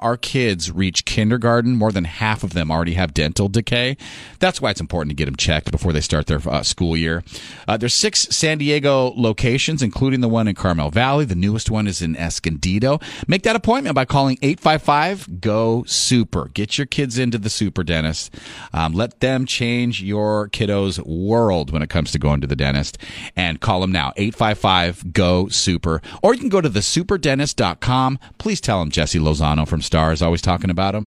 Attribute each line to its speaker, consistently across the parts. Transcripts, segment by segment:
Speaker 1: our kids reach kindergarten, more than half of them already have dental decay. That's why it's important to get them checked before they start their uh, school year. Uh, there's six San Diego locations, including the one in Carmel Valley. The newest one is in Escondido. Make that appointment by calling 855 GO SUPER. Get your kids into the super dentist. Um, let them change your kiddo's world when it comes to going to the dentist. And call them now, 855 GO SUPER. Or you can go to thesuperdentist.com. Please tell them Jesse Lozano from Stars, always talking about them.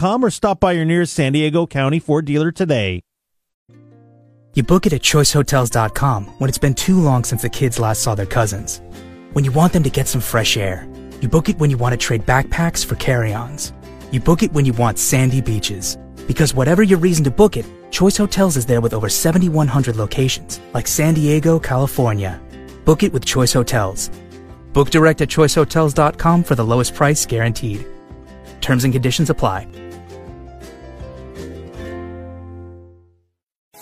Speaker 2: or stop by your nearest San Diego County Ford dealer today.
Speaker 3: You book it at choicehotels.com when it's been too long since the kids last saw their cousins. When you want them to get some fresh air. You book it when you want to trade backpacks for carry-ons. You book it when you want sandy beaches. Because whatever your reason to book it, Choice Hotels is there with over 7,100 locations, like San Diego, California. Book it with Choice Hotels. Book direct at choicehotels.com for the lowest price guaranteed. Terms and conditions apply.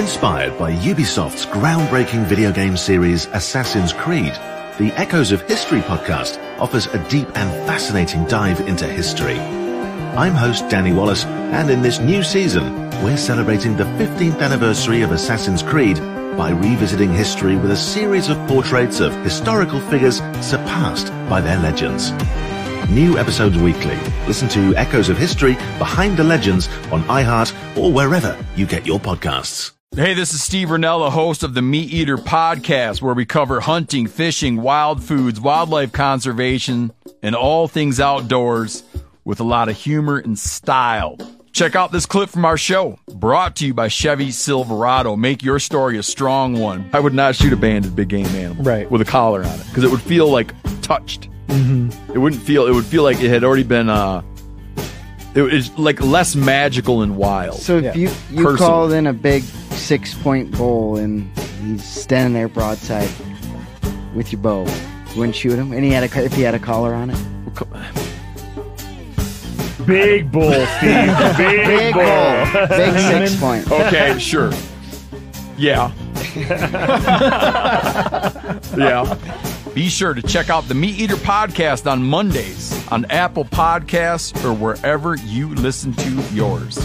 Speaker 4: Inspired by Ubisoft's groundbreaking video game series Assassin's Creed, the Echoes of History podcast offers a deep and fascinating dive into history. I'm host Danny Wallace, and in this new season, we're celebrating the 15th anniversary of Assassin's Creed by revisiting history with a series of portraits of historical figures surpassed by their legends. New episodes weekly. Listen to Echoes of History Behind the Legends on iHeart or wherever you get your podcasts.
Speaker 5: Hey, this is Steve Rinella, host of the Meat Eater podcast, where we cover hunting, fishing, wild foods, wildlife conservation, and all things outdoors with a lot of humor and style. Check out this clip from our show, brought to you by Chevy Silverado. Make your story a strong one. I would not shoot a banded big game animal
Speaker 6: Right.
Speaker 5: with a collar on it because it would feel like touched.
Speaker 6: Mm-hmm.
Speaker 5: It wouldn't feel. It would feel like it had already been. uh it was like less magical and wild.
Speaker 6: So if you you
Speaker 5: Personally.
Speaker 6: called in a big six point bull and he's standing there broadside with your bow, you wouldn't shoot him, and he had a if he had a collar on it.
Speaker 7: Big bull, Steve. Big,
Speaker 6: Big
Speaker 7: bull.
Speaker 6: bull. Big six point.
Speaker 5: Okay, sure. Yeah. yeah. Be sure to check out the Meat Eater podcast on Mondays on Apple Podcasts or wherever you listen to yours.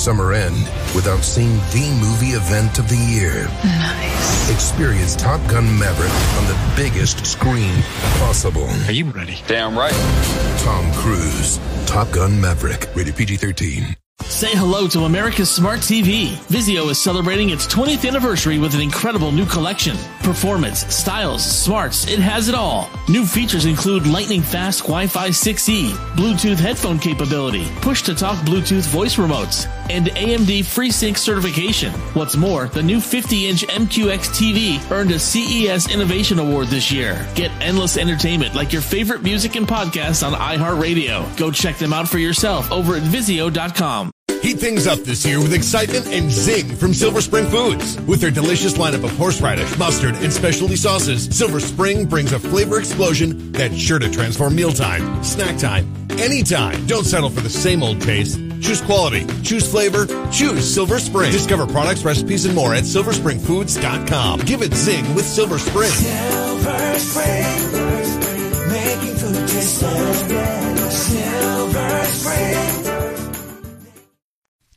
Speaker 8: Summer end without seeing the movie event of the year. Nice. Experience Top Gun Maverick on the biggest screen possible. Are you ready?
Speaker 9: Damn right.
Speaker 8: Tom Cruise. Top Gun Maverick. Rated PG 13.
Speaker 10: Say hello to America's Smart TV. Vizio is celebrating its 20th anniversary with an incredible new collection. Performance, styles, smarts, it has it all. New features include lightning fast Wi-Fi 6E, Bluetooth headphone capability, push to talk Bluetooth voice remotes, and AMD FreeSync certification. What's more, the new 50-inch MQX TV earned a CES Innovation Award this year. Get endless entertainment like your favorite music and podcasts on iHeartRadio. Go check them out for yourself over at Vizio.com.
Speaker 9: Heat things up this year with excitement and zing from Silver Spring Foods. With their delicious lineup of horseradish, mustard, and specialty sauces, Silver Spring brings a flavor explosion that's sure to transform mealtime, snack time, anytime. Don't settle for the same old taste. Choose quality, choose flavor, choose Silver Spring. Discover products, recipes, and more at silverspringfoods.com. Give it zing with Silver Spring.
Speaker 11: Silver Spring, making food taste. Silver Spring.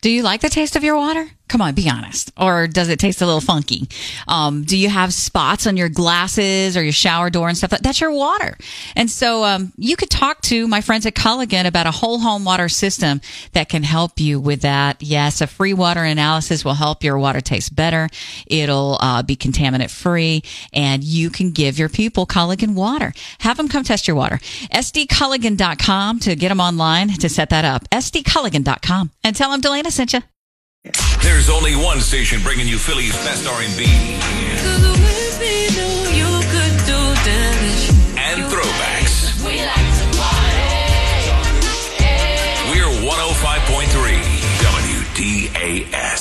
Speaker 12: Do you like the taste of your water? Come on, be honest. Or does it taste a little funky? Um, do you have spots on your glasses or your shower door and stuff? That's your water. And so um, you could talk to my friends at Culligan about a whole home water system that can help you with that. Yes, a free water analysis will help your water taste better. It'll uh, be contaminant free, and you can give your people Culligan water. Have them come test your water. SDCulligan.com to get them online to set that up. SDCulligan.com and tell them Delana sent you.
Speaker 13: There's only one station bringing you Philly's best R&B and throwbacks. We're 105.3 WDAS.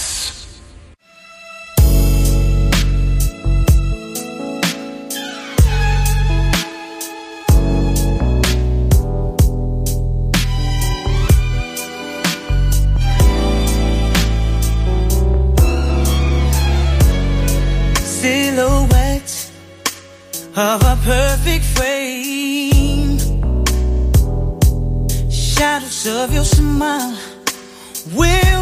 Speaker 11: Shadows of your smile. Will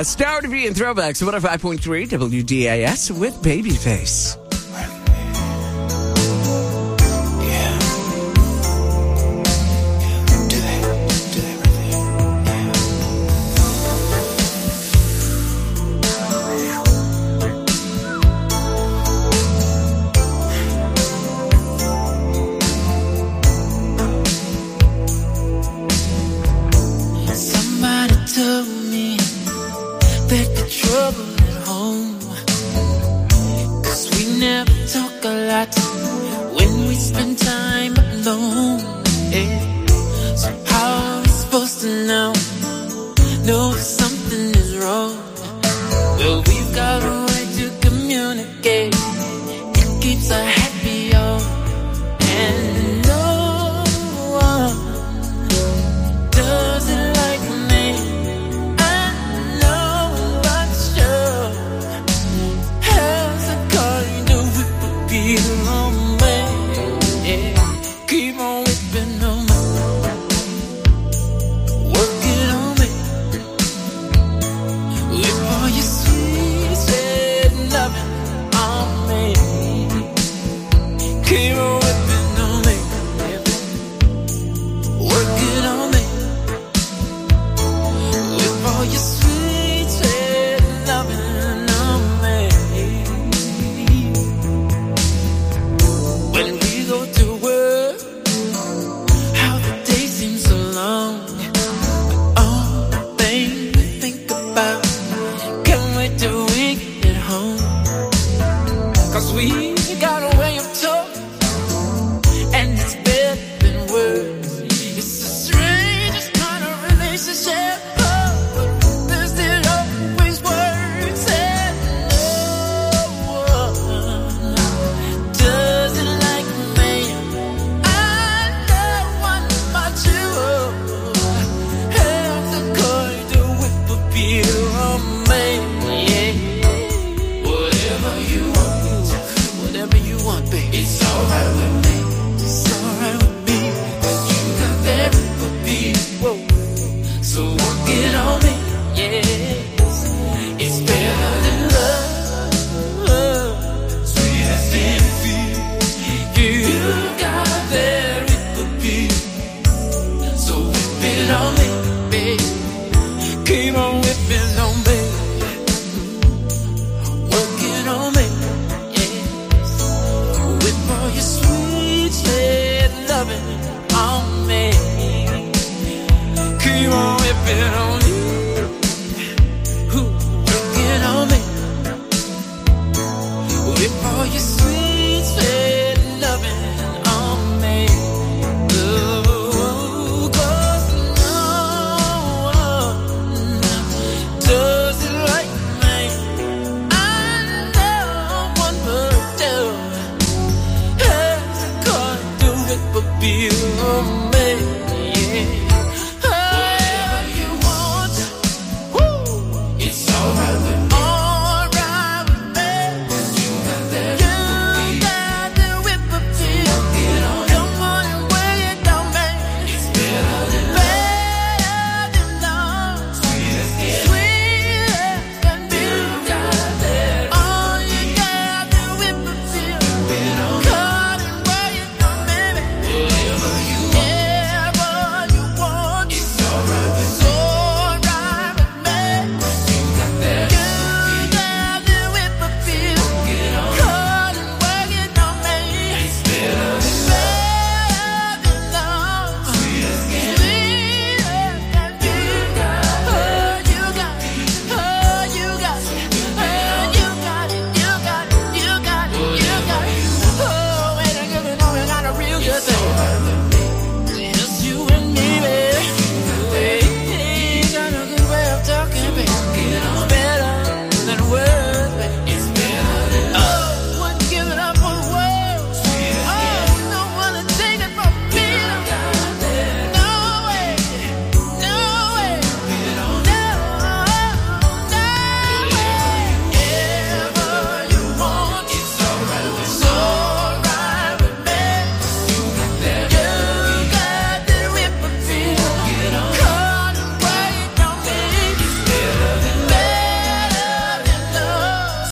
Speaker 11: Yeah, Star to be
Speaker 14: in throwbacks, 105.3 WDAS with Babyface.
Speaker 15: it keeps a fear